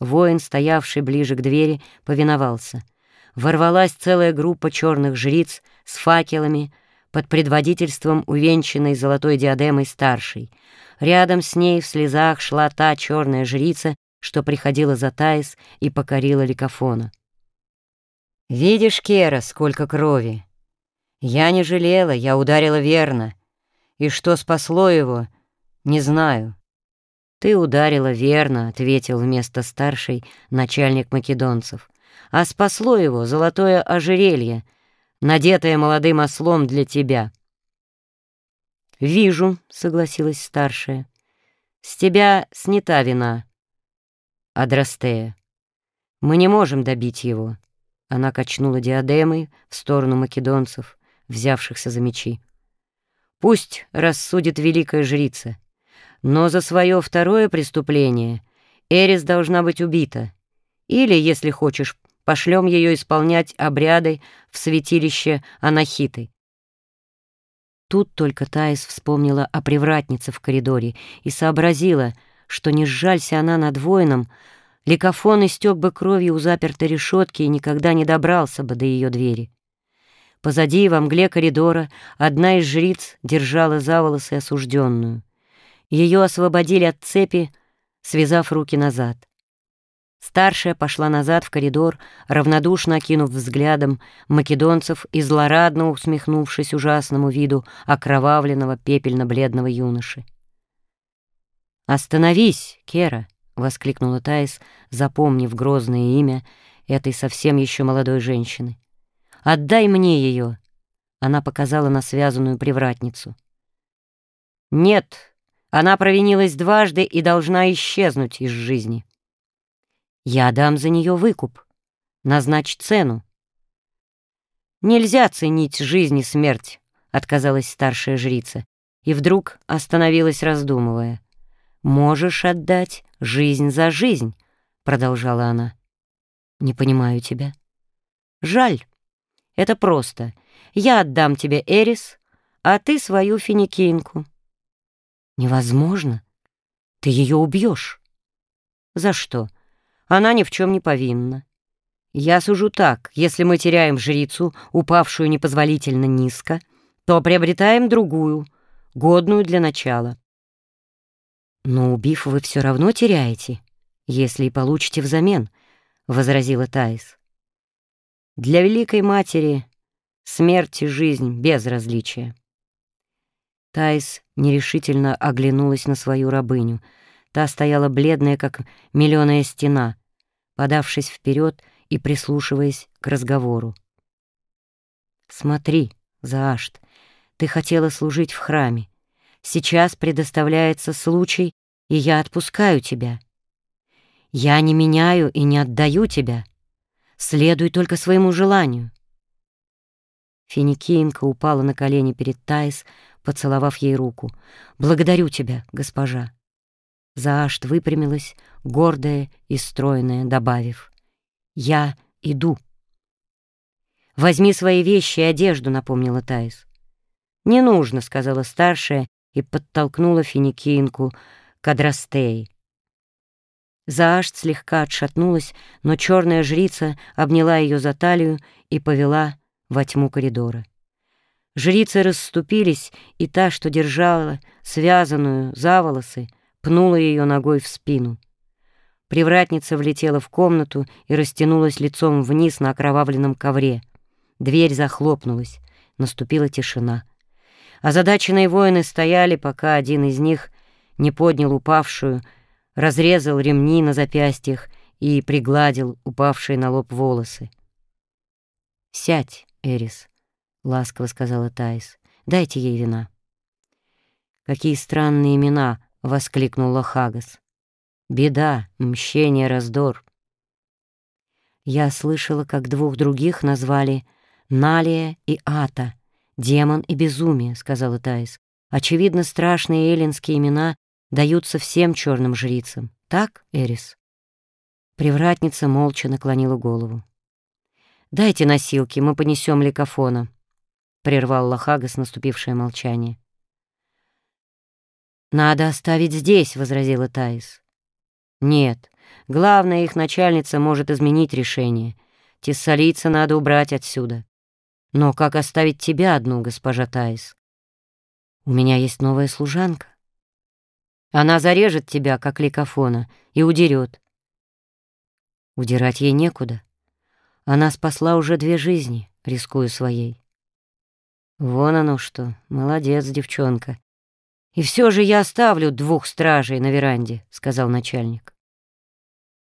Воин, стоявший ближе к двери, повиновался. Ворвалась целая группа черных жриц с факелами под предводительством увенчанной золотой диадемой старшей. Рядом с ней в слезах шла та черная жрица, что приходила за Таис и покорила ликофона. «Видишь, Кера, сколько крови! Я не жалела, я ударила верно. И что спасло его, не знаю». «Ты ударила верно», — ответил вместо старшей начальник македонцев. «А спасло его золотое ожерелье, надетое молодым ослом для тебя». «Вижу», — согласилась старшая. «С тебя снята вина, Адрастея. Мы не можем добить его». Она качнула диадемой в сторону македонцев, взявшихся за мечи. «Пусть рассудит великая жрица». Но за свое второе преступление Эрис должна быть убита. Или, если хочешь, пошлем ее исполнять обряды в святилище Анахиты. Тут только Таис вспомнила о привратнице в коридоре и сообразила, что не сжалься она над воином, Ликофон истек бы кровью у запертой решетки и никогда не добрался бы до ее двери. Позади, во мгле коридора, одна из жриц держала за волосы осужденную. Ее освободили от цепи, связав руки назад. Старшая пошла назад в коридор, равнодушно окинув взглядом македонцев и злорадно усмехнувшись ужасному виду окровавленного пепельно-бледного юноши. «Остановись, Кера!» — воскликнула Таис, запомнив грозное имя этой совсем еще молодой женщины. «Отдай мне ее!» — она показала на связанную привратницу. «Нет!» Она провинилась дважды и должна исчезнуть из жизни. Я дам за нее выкуп. Назначь цену. Нельзя ценить жизнь и смерть, отказалась старшая жрица, и вдруг остановилась, раздумывая. «Можешь отдать жизнь за жизнь», — продолжала она. «Не понимаю тебя». «Жаль. Это просто. Я отдам тебе Эрис, а ты свою финикинку». Невозможно. Ты ее убьешь. За что? Она ни в чем не повинна. Я сужу так, если мы теряем жрицу, упавшую непозволительно низко, то приобретаем другую, годную для начала. Но убив, вы все равно теряете, если и получите взамен, — возразила Таис. Для Великой Матери смерть и жизнь без различия. Тайс нерешительно оглянулась на свою рабыню. Та стояла бледная, как миллионная стена, подавшись вперед и прислушиваясь к разговору. «Смотри, Заашт, ты хотела служить в храме. Сейчас предоставляется случай, и я отпускаю тебя. Я не меняю и не отдаю тебя. Следуй только своему желанию». Финикинка упала на колени перед Таис, поцеловав ей руку. «Благодарю тебя, госпожа». Заашт выпрямилась, гордая и стройная, добавив. «Я иду». «Возьми свои вещи и одежду», — напомнила Таис. «Не нужно», — сказала старшая и подтолкнула финикинку к Адрастеи. Заашт слегка отшатнулась, но черная жрица обняла ее за талию и повела во тьму коридора. Жрицы расступились, и та, что держала связанную за волосы, пнула ее ногой в спину. Привратница влетела в комнату и растянулась лицом вниз на окровавленном ковре. Дверь захлопнулась, наступила тишина. Озадаченные воины стояли, пока один из них не поднял упавшую, разрезал ремни на запястьях и пригладил упавшие на лоб волосы. «Сядь, Эрис», — ласково сказала Таис. «Дайте ей вина». «Какие странные имена!» — воскликнул Лохагас. «Беда, мщение, раздор». Я слышала, как двух других назвали Налия и Ата, демон и безумие, — сказала Таис. Очевидно, страшные эллинские имена даются всем черным жрицам. Так, Эрис? Привратница молча наклонила голову. «Дайте носилки, мы понесем ликофона», — прервал Лохагас наступившее молчание. «Надо оставить здесь», — возразила Таис. «Нет, Главная их начальница может изменить решение. Тессалийца надо убрать отсюда. Но как оставить тебя одну, госпожа Таис? У меня есть новая служанка. Она зарежет тебя, как ликофона, и удерет. Удирать ей некуда. Она спасла уже две жизни, рискуя своей. Вон оно что, молодец, девчонка. И все же я оставлю двух стражей на веранде, сказал начальник.